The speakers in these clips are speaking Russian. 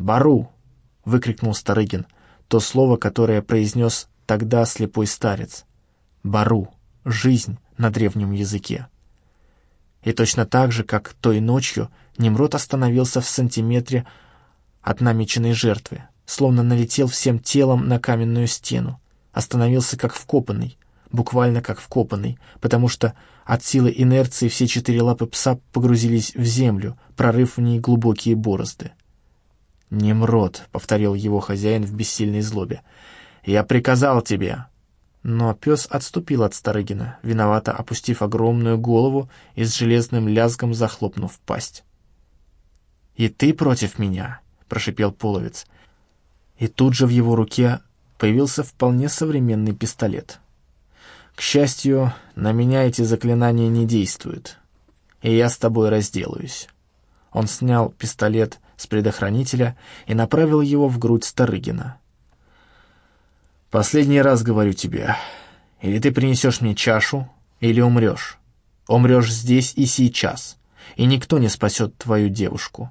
«Бару!» — выкрикнул Старыгин, то слово, которое произнес тогда слепой старец. «Бару! Жизнь!» на древнем языке. И точно так же, как той ночью, Немрод остановился в сантиметре от намеченной жертвы, словно налетел всем телом на каменную стену, остановился как вкопанный, буквально как вкопанный, потому что от силы инерции все четыре лапы пса погрузились в землю, прорыв в ней глубокие борозды. «Немрод», — повторил его хозяин в бессильной злобе, — «я приказал тебе». Но пес отступил от Старыгина, виновато опустив огромную голову и с железным лязгом захлопнув пасть. «И ты против меня?» — прошипел половец. И тут же в его руке появился вполне современный пистолет. К счастью, на меня эти заклинания не действуют, и я с тобой разделаюсь. Он снял пистолет с предохранителя и направил его в грудь Старыгина. «Последний раз говорю тебе, или ты принесешь мне чашу, или умрешь. Умрешь здесь и сейчас, и никто не спасет твою девушку».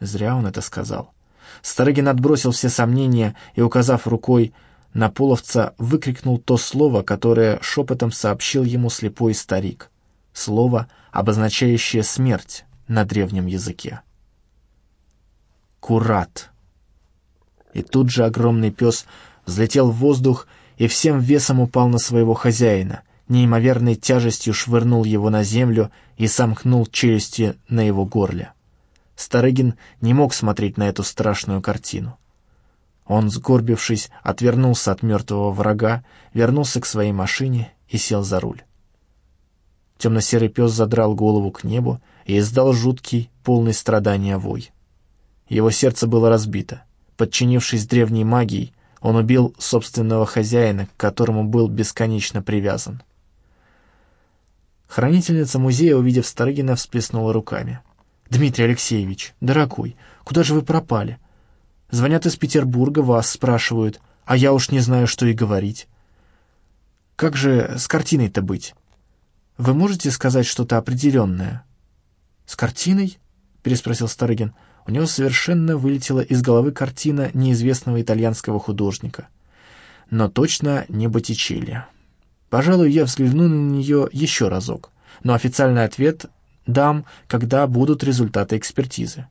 Зря он это сказал. Старыгин отбросил все сомнения и, указав рукой на половца выкрикнул то слово, которое шепотом сообщил ему слепой старик. Слово, обозначающее смерть на древнем языке. «Курат». И тут же огромный пес взлетел в воздух и всем весом упал на своего хозяина, неимоверной тяжестью швырнул его на землю и сомкнул челюсти на его горле. Старыгин не мог смотреть на эту страшную картину. Он, сгорбившись, отвернулся от мертвого врага, вернулся к своей машине и сел за руль. Темно-серый пес задрал голову к небу и издал жуткий, полный страдания вой. Его сердце было разбито. Подчинившись древней магии, он убил собственного хозяина, к которому был бесконечно привязан. Хранительница музея, увидев Старыгина, всплеснула руками. «Дмитрий Алексеевич, дорогой, куда же вы пропали? Звонят из Петербурга, вас спрашивают, а я уж не знаю, что и говорить. Как же с картиной-то быть? Вы можете сказать что-то определенное?» «С картиной?» — переспросил Старыгин. У него совершенно вылетела из головы картина неизвестного итальянского художника. Но точно не Боттичелли. Пожалуй, я взгляну на нее еще разок, но официальный ответ дам, когда будут результаты экспертизы.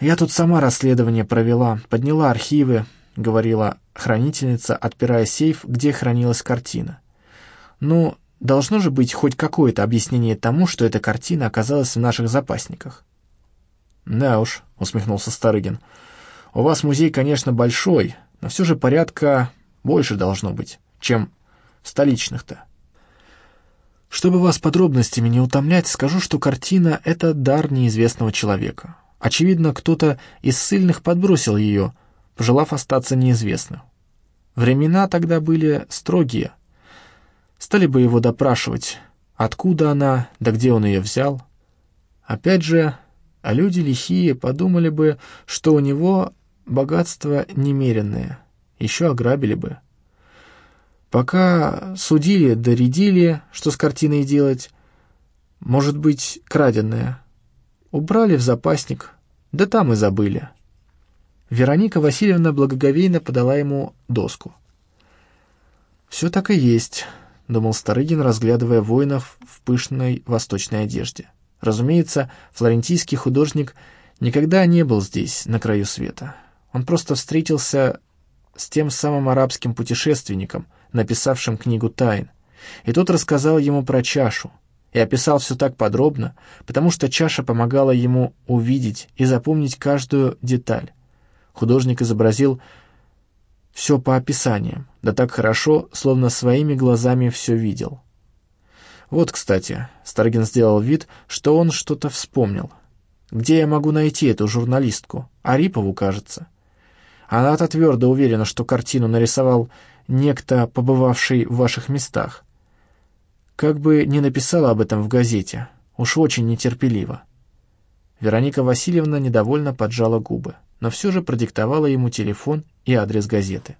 «Я тут сама расследование провела, подняла архивы», — говорила хранительница, отпирая сейф, где хранилась картина. «Ну, должно же быть хоть какое-то объяснение тому, что эта картина оказалась в наших запасниках». «Да уж», — усмехнулся Старыгин, — «у вас музей, конечно, большой, но все же порядка больше должно быть, чем столичных-то». Чтобы вас подробностями не утомлять, скажу, что картина — это дар неизвестного человека. Очевидно, кто-то из ссыльных подбросил ее, пожелав остаться неизвестным. Времена тогда были строгие. Стали бы его допрашивать, откуда она, да где он ее взял. Опять же, а люди лихие подумали бы, что у него богатство немеренное, еще ограбили бы. Пока судили, доредили, что с картиной делать, может быть, краденное — Убрали в запасник, да там и забыли. Вероника Васильевна благоговейно подала ему доску. «Все так и есть», — думал Старыгин, разглядывая воинов в пышной восточной одежде. Разумеется, флорентийский художник никогда не был здесь, на краю света. Он просто встретился с тем самым арабским путешественником, написавшим книгу «Тайн», и тот рассказал ему про чашу, и описал все так подробно, потому что чаша помогала ему увидеть и запомнить каждую деталь. Художник изобразил все по описаниям, да так хорошо, словно своими глазами все видел. Вот, кстати, Старгин сделал вид, что он что-то вспомнил. Где я могу найти эту журналистку? Арипову, кажется. Она-то твердо уверена, что картину нарисовал некто, побывавший в ваших местах. Как бы не написала об этом в газете, уж очень нетерпеливо. Вероника Васильевна недовольно поджала губы, но все же продиктовала ему телефон и адрес газеты.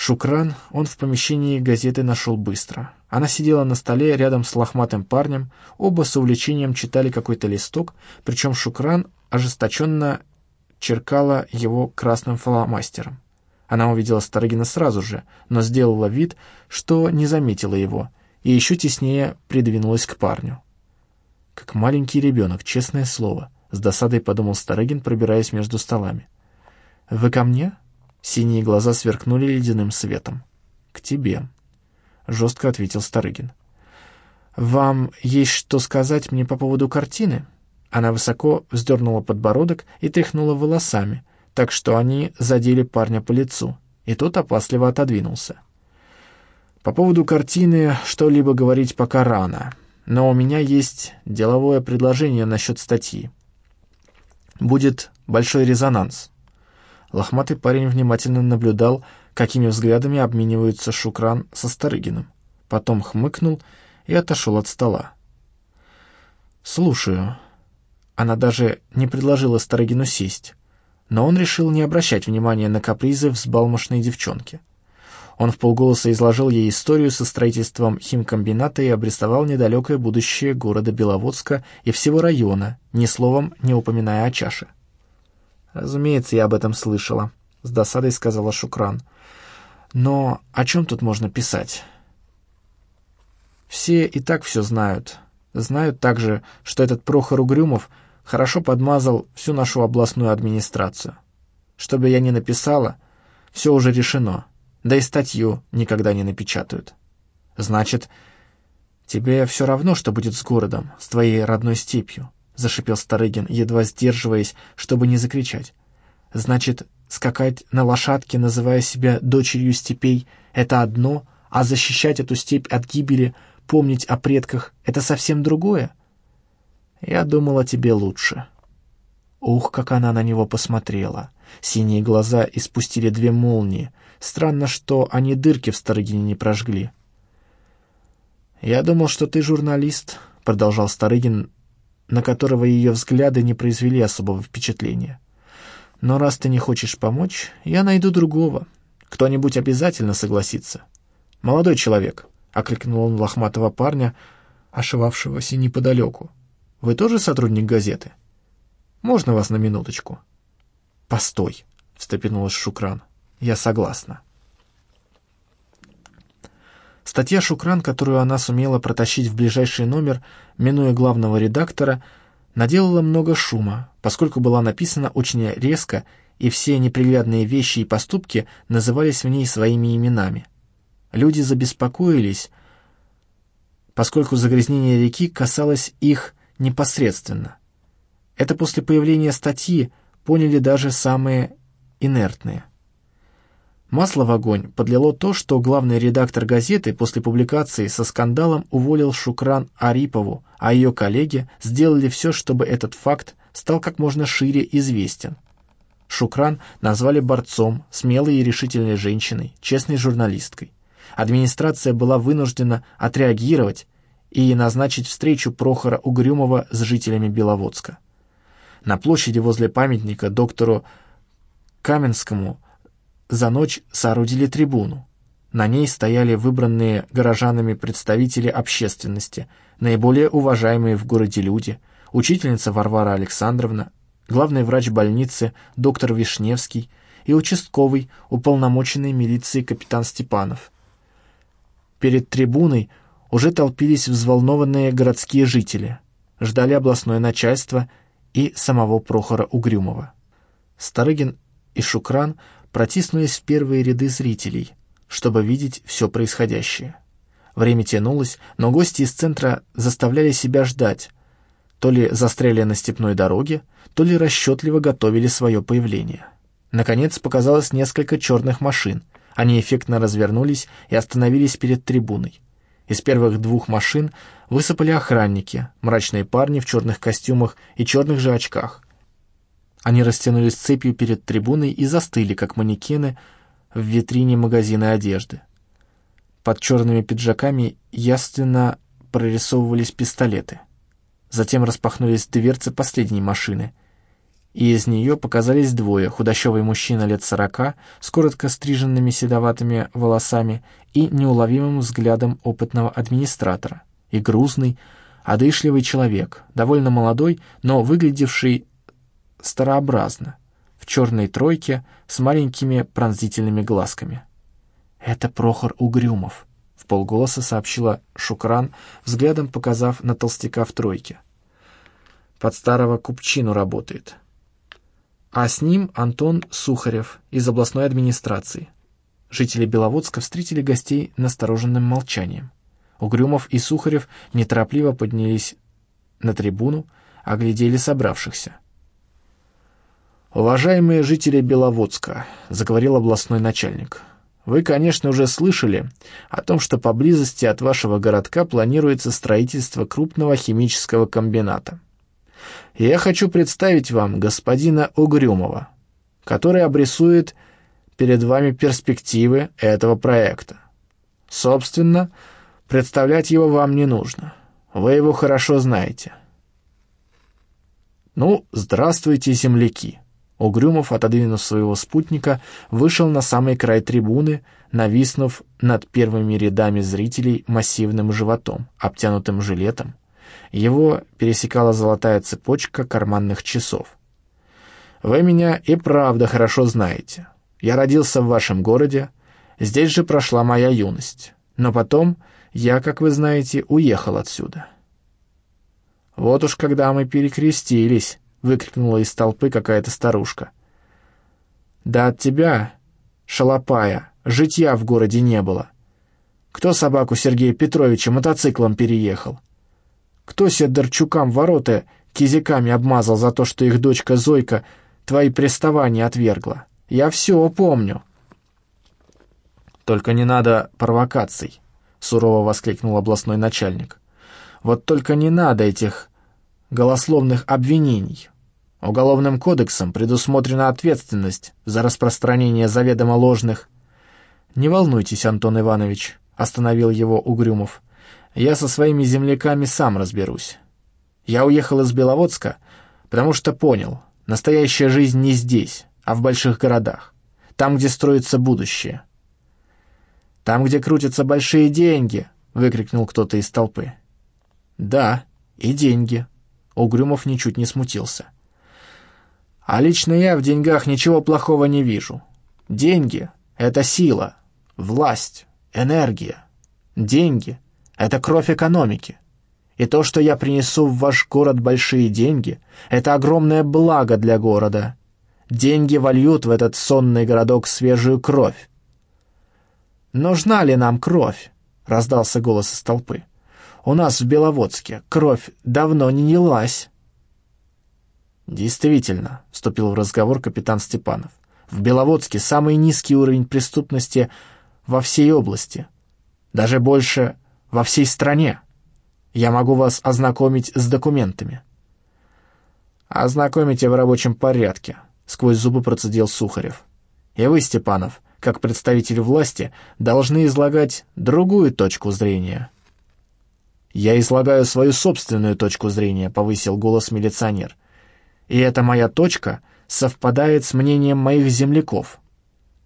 Шукран он в помещении газеты нашел быстро. Она сидела на столе рядом с лохматым парнем, оба с увлечением читали какой-то листок, причем Шукран ожесточенно черкала его красным фломастером. Она увидела Старыгина сразу же, но сделала вид, что не заметила его, и еще теснее придвинулась к парню. Как маленький ребенок, честное слово, с досадой подумал Старыгин, пробираясь между столами. «Вы ко мне?» Синие глаза сверкнули ледяным светом. «К тебе», — жестко ответил Старыгин. «Вам есть что сказать мне по поводу картины?» Она высоко вздернула подбородок и тряхнула волосами, так что они задели парня по лицу, и тот опасливо отодвинулся. «По поводу картины что-либо говорить пока рано, но у меня есть деловое предложение насчет статьи. Будет большой резонанс». Лохматый парень внимательно наблюдал, какими взглядами обмениваются Шукран со Старыгиным. Потом хмыкнул и отошел от стола. «Слушаю», она даже не предложила Старыгину сесть, но он решил не обращать внимания на капризы взбалмошной девчонки. Он вполголоса изложил ей историю со строительством химкомбината и обрисовал недалекое будущее города Беловодска и всего района, ни словом не упоминая о чаше. «Разумеется, я об этом слышала», — с досадой сказала Шукран. «Но о чем тут можно писать?» «Все и так все знают. Знают также, что этот Прохор Угрюмов — хорошо подмазал всю нашу областную администрацию. Что бы я ни написала, все уже решено, да и статью никогда не напечатают. Значит, тебе все равно, что будет с городом, с твоей родной степью, зашипел Старыгин, едва сдерживаясь, чтобы не закричать. Значит, скакать на лошадке, называя себя дочерью степей, это одно, а защищать эту степь от гибели, помнить о предках — это совсем другое? Я думала тебе лучше». Ух, как она на него посмотрела. Синие глаза испустили две молнии. Странно, что они дырки в Старыгине не прожгли. «Я думал, что ты журналист», — продолжал Старыгин, на которого ее взгляды не произвели особого впечатления. «Но раз ты не хочешь помочь, я найду другого. Кто-нибудь обязательно согласится». «Молодой человек», — окликнул он лохматого парня, ошивавшегося неподалеку. Вы тоже сотрудник газеты? Можно вас на минуточку?» «Постой», — встрепенулась Шукран. «Я согласна». Статья «Шукран», которую она сумела протащить в ближайший номер, минуя главного редактора, наделала много шума, поскольку была написана очень резко, и все неприглядные вещи и поступки назывались в ней своими именами. Люди забеспокоились, поскольку загрязнение реки касалось их непосредственно. Это после появления статьи поняли даже самые инертные. Масло в огонь подлило то, что главный редактор газеты после публикации со скандалом уволил Шукран Арипову, а ее коллеги сделали все, чтобы этот факт стал как можно шире известен. Шукран назвали борцом, смелой и решительной женщиной, честной журналисткой. Администрация была вынуждена отреагировать и назначить встречу Прохора Угрюмова с жителями Беловодска. На площади возле памятника доктору Каменскому за ночь соорудили трибуну. На ней стояли выбранные горожанами представители общественности, наиболее уважаемые в городе люди, учительница Варвара Александровна, главный врач больницы доктор Вишневский и участковый, уполномоченный милиции капитан Степанов. Перед трибуной уже толпились взволнованные городские жители, ждали областное начальство и самого Прохора Угрюмова. Старыгин и Шукран протиснулись в первые ряды зрителей, чтобы видеть все происходящее. Время тянулось, но гости из центра заставляли себя ждать, то ли застряли на степной дороге, то ли расчетливо готовили свое появление. Наконец показалось несколько черных машин. Они эффектно развернулись и остановились перед трибуной. Из первых двух машин высыпали охранники, мрачные парни в черных костюмах и черных же очках. Они растянулись цепью перед трибуной и застыли, как манекены в витрине магазина одежды. Под черными пиджаками ясно прорисовывались пистолеты. Затем распахнулись дверцы последней машины — и из нее показались двое, худощавый мужчина лет сорока, с коротко стриженными седоватыми волосами и неуловимым взглядом опытного администратора, и грузный, одышливый человек, довольно молодой, но выглядевший старообразно, в черной тройке с маленькими пронзительными глазками. «Это Прохор Угрюмов», — в полголоса сообщила Шукран, взглядом показав на толстяка в тройке. «Под старого купчину работает. А с ним Антон Сухарев из областной администрации». Жители Беловодска встретили гостей настороженным молчанием. Угрюмов и Сухарев неторопливо поднялись на трибуну, оглядели собравшихся. «Уважаемые жители Беловодска», — заговорил областной начальник, — «вы, конечно, уже слышали о том, что поблизости от вашего городка планируется строительство крупного химического комбината. Я хочу представить вам господина Угрюмова, который обрисует перед вами перспективы этого проекта. Собственно, представлять его вам не нужно. Вы его хорошо знаете. Ну, здравствуйте, земляки. Угрюмов, отодвинув своего спутника, вышел на самый край трибуны, нависнув над первыми рядами зрителей массивным животом, обтянутым жилетом. Его пересекала золотая цепочка карманных часов. «Вы меня и правда хорошо знаете. Я родился в вашем городе, здесь же прошла моя юность. Но потом я, как вы знаете, уехал отсюда». «Вот уж когда мы перекрестились», — выкрикнула из толпы какая-то старушка. «Да от тебя, шалопая, житья в городе не было. Кто собаку Сергея Петровича мотоциклом переехал? Кто Седорчукам ворота кизиками обмазал за то, что их дочка Зойка твои приставания отвергла?» Я все помню». «Только не надо провокаций», — сурово воскликнул областной начальник. «Вот только не надо этих голословных обвинений. Уголовным кодексом предусмотрена ответственность за распространение заведомо ложных...» «Не волнуйтесь, Антон Иванович», — остановил его Угрюмов. «Я со своими земляками сам разберусь. Я уехал из Беловодска, потому что понял, настоящая жизнь не здесь, а в больших городах. Там, где строится будущее. «Там, где крутятся большие деньги!» — выкрикнул кто-то из толпы. «Да, и деньги». Угрюмов ничуть не смутился. «А лично я в деньгах ничего плохого не вижу. Деньги — это сила, власть, энергия. Деньги — это кровь экономики. И то, что я принесу в ваш город большие деньги, это огромное благо для города, Деньги вольют в этот сонный городок свежую кровь. «Нужна ли нам кровь?» — раздался голос из толпы. «У нас в Беловодске кровь давно не лилась». «Действительно», — вступил в разговор капитан Степанов, «в Беловодске самый низкий уровень преступности во всей области, даже больше во всей стране. Я могу вас ознакомить с документами». «Ознакомите в рабочем порядке», сквозь зубы процедил Сухарев. «И вы, Степанов, как представитель власти, должны излагать другую точку зрения». «Я излагаю свою собственную точку зрения», — повысил голос милиционер. «И эта моя точка совпадает с мнением моих земляков,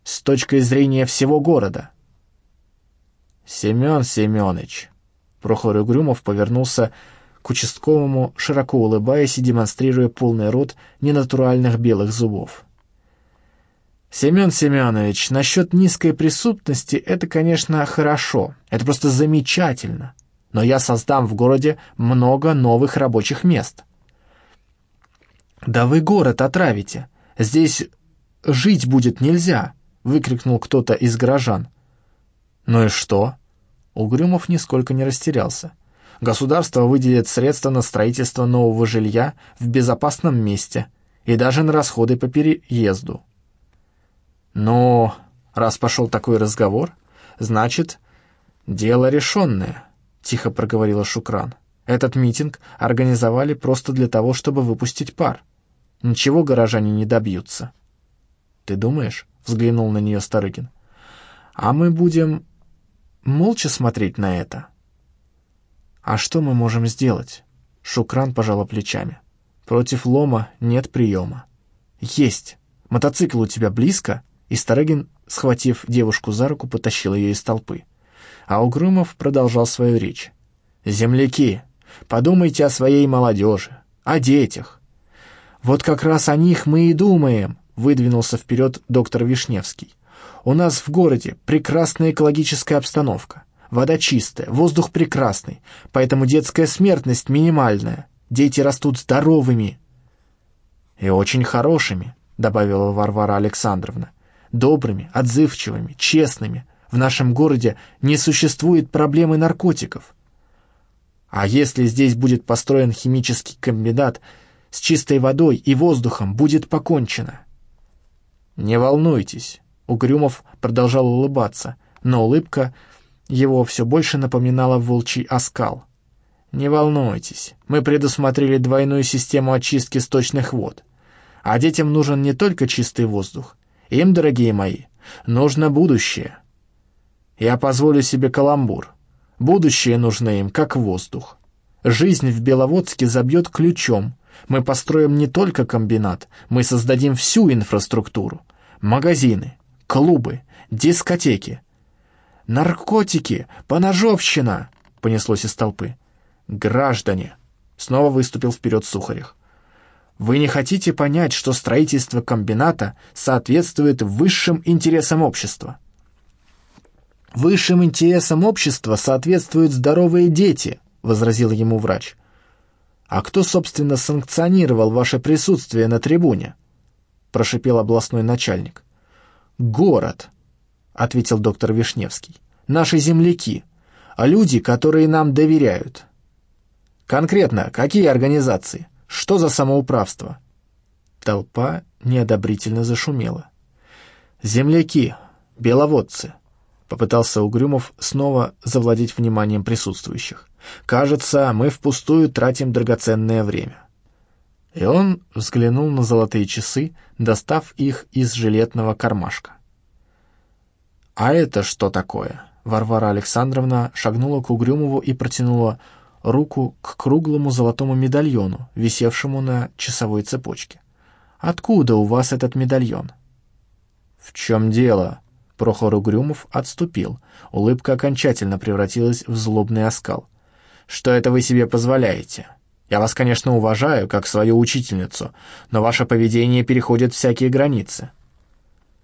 с точкой зрения всего города». «Семен Семенович», — Прохор Угрюмов повернулся к участковому, широко улыбаясь и демонстрируя полный рот ненатуральных белых зубов. «Семен Семенович, насчет низкой преступности это, конечно, хорошо, это просто замечательно, но я создам в городе много новых рабочих мест». «Да вы город отравите, здесь жить будет нельзя», — выкрикнул кто-то из горожан. «Ну и что?» Угрюмов нисколько не растерялся. Государство выделит средства на строительство нового жилья в безопасном месте и даже на расходы по переезду. Но раз пошел такой разговор, значит, дело решенное, тихо проговорила Шукран. Этот митинг организовали просто для того, чтобы выпустить пар. Ничего горожане не добьются. «Ты думаешь?» — взглянул на нее Старыгин. «А мы будем молча смотреть на это?» «А что мы можем сделать?» Шукран пожала плечами. «Против лома нет приема». «Есть! Мотоцикл у тебя близко?» И Старыгин, схватив девушку за руку, потащил ее из толпы. А Угрюмов продолжал свою речь. «Земляки, подумайте о своей молодежи, о детях. «Вот как раз о них мы и думаем», — выдвинулся вперед доктор Вишневский. «У нас в городе прекрасная экологическая обстановка. Вода чистая, воздух прекрасный, поэтому детская смертность минимальная. Дети растут здоровыми». «И очень хорошими», — добавила Варвара Александровна. «Добрыми, отзывчивыми, честными. В нашем городе не существует проблемы наркотиков». А если здесь будет построен химический комбинат, с чистой водой и воздухом будет покончено. «Не волнуйтесь», — Угрюмов продолжал улыбаться, но улыбка его все больше напоминала волчий оскал. «Не волнуйтесь, мы предусмотрели двойную систему очистки сточных вод. А детям нужен не только чистый воздух. Им, дорогие мои, нужно будущее. Я позволю себе каламбур. Будущее нужно им, как воздух. Жизнь в Беловодске забьет ключом, мы построим не только комбинат, мы создадим всю инфраструктуру. Магазины, клубы, дискотеки. «Наркотики! Поножовщина!» — понеслось из толпы. «Граждане!» — снова выступил вперед Сухарев. «Вы не хотите понять, что строительство комбината соответствует высшим интересам общества?» «Высшим интересам общества соответствуют здоровые дети», — возразил ему врач. «А кто, собственно, санкционировал ваше присутствие на трибуне?» — прошипел областной начальник. «Город», — ответил доктор Вишневский. «Наши земляки, а люди, которые нам доверяют». «Конкретно, какие организации? Что за самоуправство?» Толпа неодобрительно зашумела. «Земляки, беловодцы», — попытался Угрюмов снова завладеть вниманием присутствующих. Кажется, мы впустую тратим драгоценное время». И он взглянул на золотые часы, достав их из жилетного кармашка. «А это что такое?» Варвара Александровна шагнула к Угрюмову и протянула руку к круглому золотому медальону, висевшему на часовой цепочке. «Откуда у вас этот медальон?» «В чем дело?» Прохор Угрюмов отступил. Улыбка окончательно превратилась в злобный оскал. Что это вы себе позволяете? Я вас, конечно, уважаю, как свою учительницу, но ваше поведение переходит всякие границы.